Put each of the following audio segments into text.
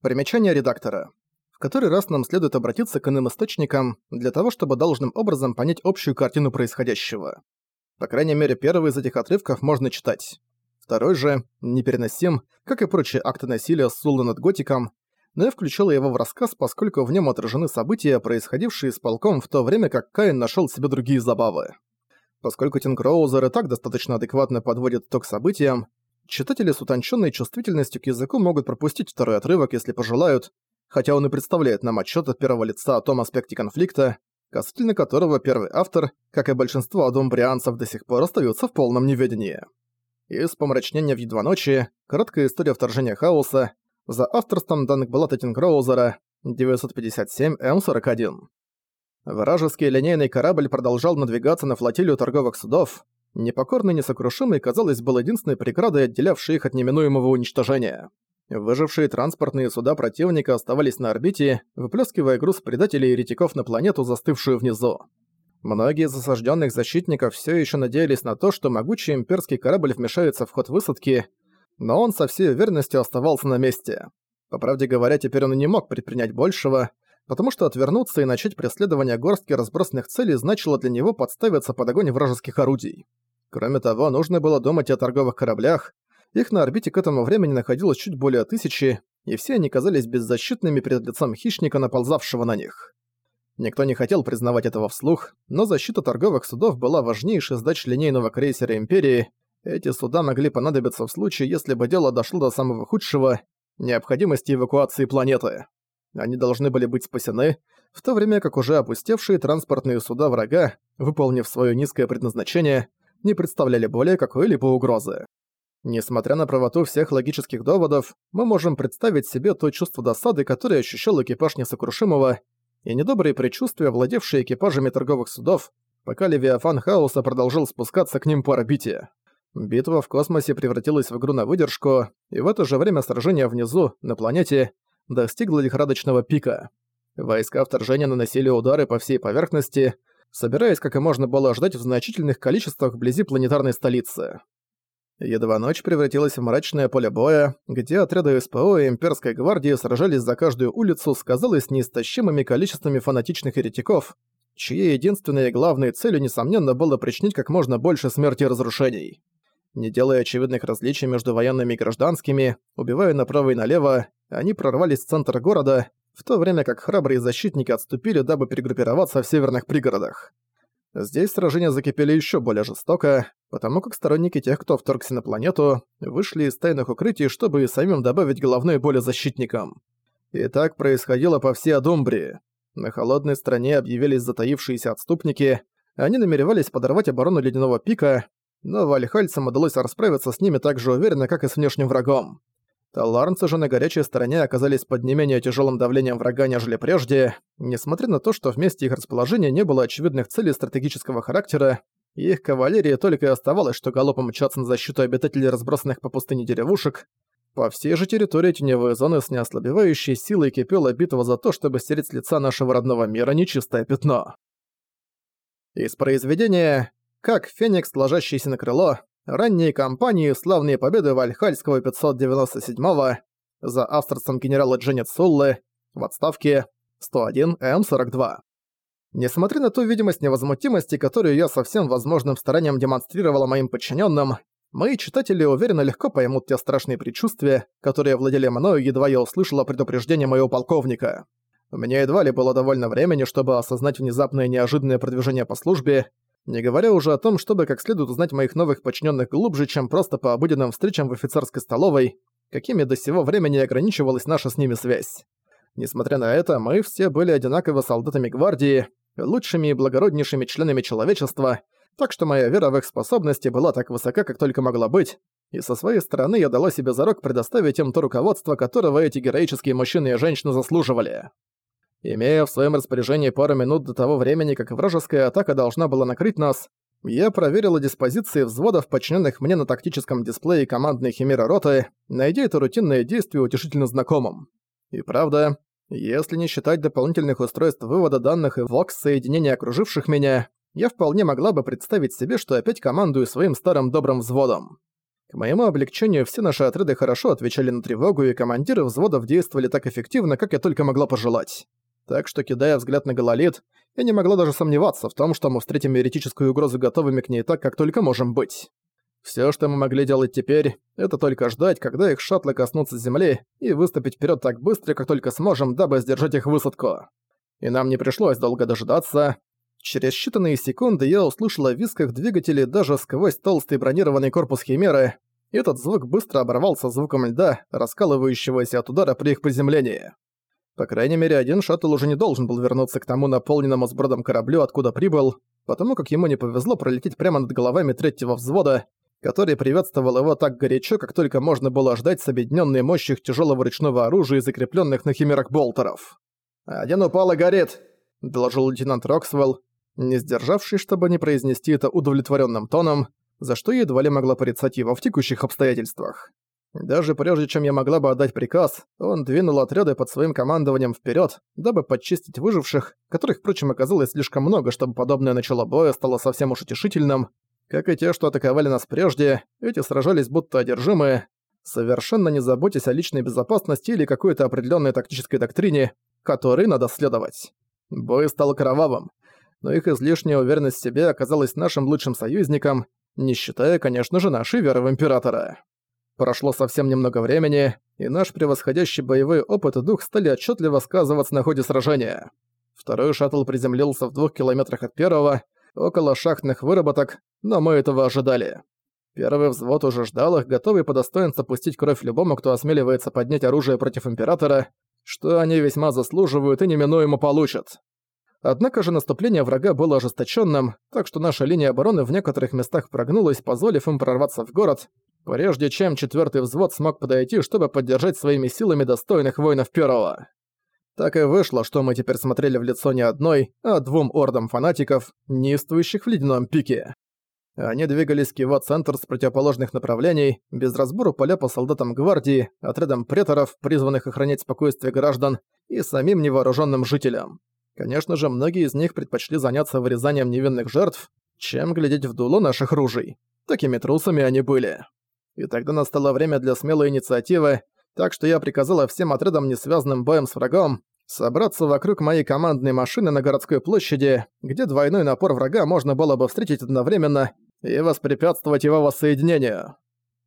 Примечание редактора. В который раз нам следует обратиться к иным источникам для того, чтобы должным образом понять общую картину происходящего. По крайней мере, первый из этих отрывков можно читать. Второй же, непереносим, как и прочие акты насилия Суллы над Готиком, но я включила его в рассказ, поскольку в нем отражены события, происходившие с полком в то время, как Каин нашел себе другие забавы. Поскольку Тинкроузер и так достаточно адекватно подводит итог событиям, читатели с утонченной чувствительностью к языку могут пропустить второй отрывок, если пожелают, хотя он и представляет нам отчет от первого лица о том аспекте конфликта, касательно которого первый автор, как и большинство адумбрианцев, до сих пор остается в полном неведении. Из «Помрачнения в едва ночи» короткая история вторжения хаоса за авторством Данкблата Тинкроузера 957М41. Вражеский линейный корабль продолжал надвигаться на флотилию торговых судов. Непокорный несокрушимый, казалось, был единственной преградой, отделявшей их от неминуемого уничтожения. Выжившие транспортные суда противника оставались на орбите, выплескивая груз предателей и еретиков на планету, застывшую внизу. Многие из осажденных защитников все еще надеялись на то, что могучий имперский корабль вмешается в ход высадки, но он со всей уверенностью оставался на месте. По правде говоря, теперь он не мог предпринять большего, потому что отвернуться и начать преследование горстки разбросанных целей значило для него подставиться под огонь вражеских орудий. Кроме того, нужно было думать о торговых кораблях, их на орбите к этому времени находилось чуть более тысячи, и все они казались беззащитными перед лицом хищника, наползавшего на них. Никто не хотел признавать этого вслух, но защита торговых судов была важнейшей задачей линейного крейсера Империи. Эти суда могли понадобиться в случае, если бы дело дошло до самого худшего – необходимости эвакуации планеты. Они должны были быть спасены, в то время как уже опустевшие транспортные суда врага, выполнив свое низкое предназначение, не представляли более какой-либо угрозы. Несмотря на правоту всех логических доводов, мы можем представить себе то чувство досады, которое ощущал экипаж несокрушимого, и недобрые предчувствия, владевшие экипажами торговых судов, пока Левиафан Хаоса продолжил спускаться к ним по орбите. Битва в космосе превратилась в игру на выдержку, и в это же время сражение внизу, на планете, достигло лихорадочного пика. Войска вторжения наносили удары по всей поверхности, собираясь, как и можно было ожидать, в значительных количествах вблизи планетарной столицы. Едва ночь превратилась в мрачное поле боя, где отряды СПО и Имперской гвардии сражались за каждую улицу с, казалось, неистощимыми количествами фанатичных еретиков, чьей единственной и главной целью, несомненно, было причинить как можно больше смерти и разрушений. Не делая очевидных различий между военными и гражданскими, убивая направо и налево, они прорвались в центр города, в то время как храбрые защитники отступили, дабы перегруппироваться в северных пригородах. Здесь сражения закипели еще более жестоко, потому как сторонники тех, кто вторгся на планету, вышли из тайных укрытий, чтобы самим добавить головной боли защитникам. И так происходило по всей Адумбрии. На холодной стране объявились затаившиеся отступники, они намеревались подорвать оборону Ледяного Пика, но вальхальцам удалось расправиться с ними так же уверенно, как и с внешним врагом. Таларнцы же на горячей стороне оказались под не менее тяжелым давлением врага, нежели прежде, несмотря на то, что вместе их расположения не было очевидных целей стратегического характера, их кавалерии только и оставалось, что галопом мчаться на защиту обитателей разбросанных по пустыне деревушек. По всей же территории теневой зоны с неослабевающей силой кипела битва за то, чтобы стереть с лица нашего родного мира нечистое пятно. Из произведения «Как феникс, ложащийся на крыло» ранние кампании славные победы Вальхальского 597-го за авторством генерала Дженнет Суллы в отставке 101М42. Несмотря на ту видимость невозмутимости, которую я со всем возможным старанием демонстрировала моим подчиненным, мои читатели уверенно легко поймут те страшные предчувствия, которые владели мною, едва я услышала предупреждение моего полковника. У меня едва ли было довольно времени, чтобы осознать внезапное неожиданное продвижение по службе, не говоря уже о том, чтобы как следует узнать моих новых подчиненных глубже, чем просто по обыденным встречам в офицерской столовой, какими до сего времени ограничивалась наша с ними связь. Несмотря на это, мы все были одинаково солдатами гвардии, лучшими и благороднейшими членами человечества, так что моя вера в их способности была так высока, как только могла быть, и со своей стороны я дала себе зарок предоставить им то руководство, которого эти героические мужчины и женщины заслуживали. Имея в своем распоряжении пару минут до того времени, как вражеская атака должна была накрыть нас, я проверила диспозиции взводов, подчиненных мне на тактическом дисплее командной химеры роты, найдя это рутинное действие утешительно знакомым. И правда, если не считать дополнительных устройств вывода данных и вокс-соединения окруживших меня, я вполне могла бы представить себе, что опять командую своим старым добрым взводом. К моему облегчению все наши отряды хорошо отвечали на тревогу, и командиры взводов действовали так эффективно, как я только могла пожелать. Так что, кидая взгляд на Гололит, я не могла даже сомневаться в том, что мы встретим еретическую угрозу готовыми к ней так, как только можем быть. Все, что мы могли делать теперь, это только ждать, когда их шаттлы коснутся земли, и выступить вперед так быстро, как только сможем, дабы сдержать их высадку. И нам не пришлось долго дожидаться. Через считанные секунды я услышала в висках двигателей даже сквозь толстый бронированный корпус Химеры, и этот звук быстро оборвался звуком льда, раскалывающегося от удара при их приземлении. По крайней мере, один шаттл уже не должен был вернуться к тому наполненному сбродом кораблю, откуда прибыл, потому как ему не повезло пролететь прямо над головами третьего взвода, который приветствовал его так горячо, как только можно было ждать с объединенной мощью тяжелого ручного оружия, закрепленных на химерах болтеров. «Один упал и горит», — доложил лейтенант Роксвелл, не сдержавший, чтобы не произнести это удовлетворенным тоном, за что едва ли могла порицать его в текущих обстоятельствах. Даже прежде чем я могла бы отдать приказ, он двинул отряды под своим командованием вперед, дабы подчистить выживших, которых, впрочем, оказалось слишком много, чтобы подобное начало боя стало совсем уж утешительным. Как и те, что атаковали нас прежде, эти сражались будто одержимые, совершенно не заботясь о личной безопасности или какой-то определенной тактической доктрине, которой надо следовать. Бой стал кровавым, но их излишняя уверенность в себе оказалась нашим лучшим союзником, не считая, конечно же, нашей веры в Императора. Прошло совсем немного времени, и наш превосходящий боевой опыт и дух стали отчетливо сказываться на ходе сражения. Второй шаттл приземлился в двух километрах от первого, около шахтных выработок, но мы этого ожидали. Первый взвод уже ждал их, готовый по достоинству пустить кровь любому, кто осмеливается поднять оружие против Императора, что они весьма заслуживают и неминуемо получат. Однако же наступление врага было ожесточенным, так что наша линия обороны в некоторых местах прогнулась, позволив им прорваться в город, прежде чем четвертый взвод смог подойти, чтобы поддержать своими силами достойных воинов первого. Так и вышло, что мы теперь смотрели в лицо не одной, а двум ордам фанатиков, неистующих в ледяном пике. Они двигались к его центр с противоположных направлений, без разбору поля по солдатам гвардии, отрядам преторов, призванных охранять спокойствие граждан, и самим невооруженным жителям. Конечно же, многие из них предпочли заняться вырезанием невинных жертв, чем глядеть в дуло наших ружей. Такими трусами они были. И тогда настало время для смелой инициативы, так что я приказала всем отрядам, не связанным боем с врагом, собраться вокруг моей командной машины на городской площади, где двойной напор врага можно было бы встретить одновременно и воспрепятствовать его воссоединению.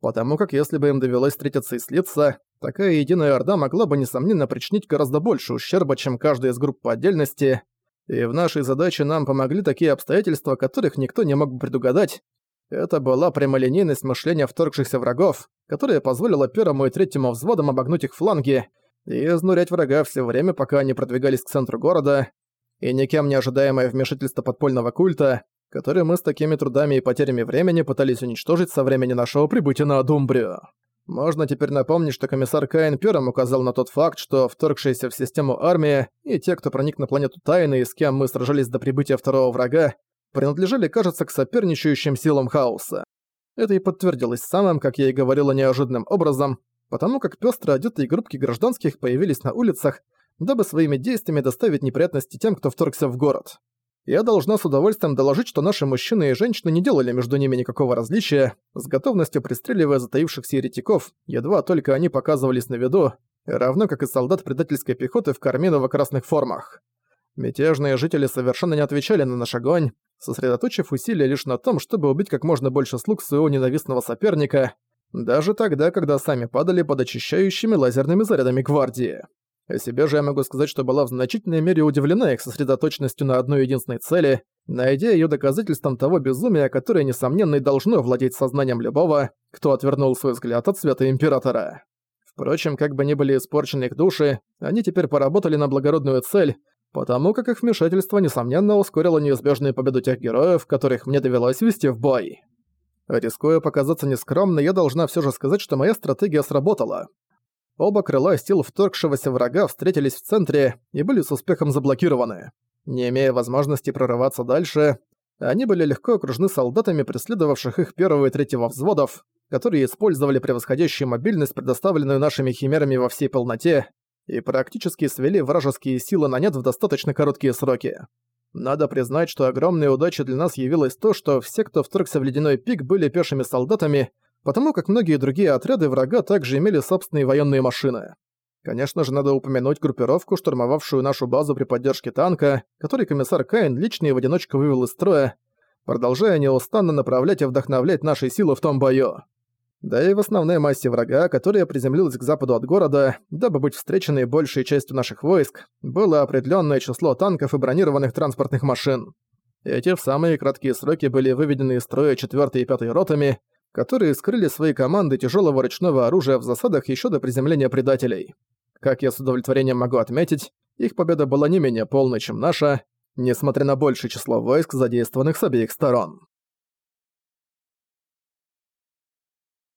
Потому как если бы им довелось встретиться и слиться, такая единая орда могла бы, несомненно, причинить гораздо больше ущерба, чем каждая из групп по отдельности, и в нашей задаче нам помогли такие обстоятельства, которых никто не мог бы предугадать, это была прямолинейность мышления вторгшихся врагов, которая позволила первому и третьему взводам обогнуть их фланги и изнурять врага все время, пока они продвигались к центру города, и никем не ожидаемое вмешательство подпольного культа, который мы с такими трудами и потерями времени пытались уничтожить со времени нашего прибытия на Адумбрию. Можно теперь напомнить, что комиссар Каин первым указал на тот факт, что вторгшаяся в систему армия и те, кто проник на планету Тайны и с кем мы сражались до прибытия второго врага, принадлежали, кажется, к соперничающим силам хаоса. Это и подтвердилось самым, как я и говорила, неожиданным образом, потому как пёстро одетые группки гражданских появились на улицах, дабы своими действиями доставить неприятности тем, кто вторгся в город. Я должна с удовольствием доложить, что наши мужчины и женщины не делали между ними никакого различия, с готовностью пристреливая затаившихся еретиков, едва только они показывались на виду, равно как и солдат предательской пехоты в карминово-красных формах. Мятежные жители совершенно не отвечали на наш огонь, сосредоточив усилия лишь на том, чтобы убить как можно больше слуг своего ненавистного соперника, даже тогда, когда сами падали под очищающими лазерными зарядами гвардии. О себе же я могу сказать, что была в значительной мере удивлена их сосредоточенностью на одной единственной цели, найдя ее доказательством того безумия, которое, несомненно, и должно владеть сознанием любого, кто отвернул свой взгляд от света Императора. Впрочем, как бы ни были испорчены их души, они теперь поработали на благородную цель, потому как их вмешательство, несомненно, ускорило неизбежную победу тех героев, которых мне довелось вести в бой. Рискуя показаться нескромной, я должна все же сказать, что моя стратегия сработала. Оба крыла сил вторгшегося врага встретились в центре и были с успехом заблокированы. Не имея возможности прорываться дальше, они были легко окружены солдатами, преследовавших их первого и третьего взводов, которые использовали превосходящую мобильность, предоставленную нашими химерами во всей полноте, и практически свели вражеские силы на нет в достаточно короткие сроки. Надо признать, что огромной удачей для нас явилось то, что все, кто вторгся в Ледяной пик, были пешими солдатами, потому как многие другие отряды врага также имели собственные военные машины. Конечно же, надо упомянуть группировку, штурмовавшую нашу базу при поддержке танка, который комиссар Каин лично и в одиночку вывел из строя, продолжая неустанно направлять и вдохновлять наши силы в том бою. Да и в основной массе врага, которая приземлилась к западу от города, дабы быть встреченной большей частью наших войск, было определенное число танков и бронированных транспортных машин. Эти в самые краткие сроки были выведены из строя 4 и 5 ротами, которые скрыли свои команды тяжелого ручного оружия в засадах еще до приземления предателей. Как я с удовлетворением могу отметить, их победа была не менее полной, чем наша, несмотря на большее число войск, задействованных с обеих сторон.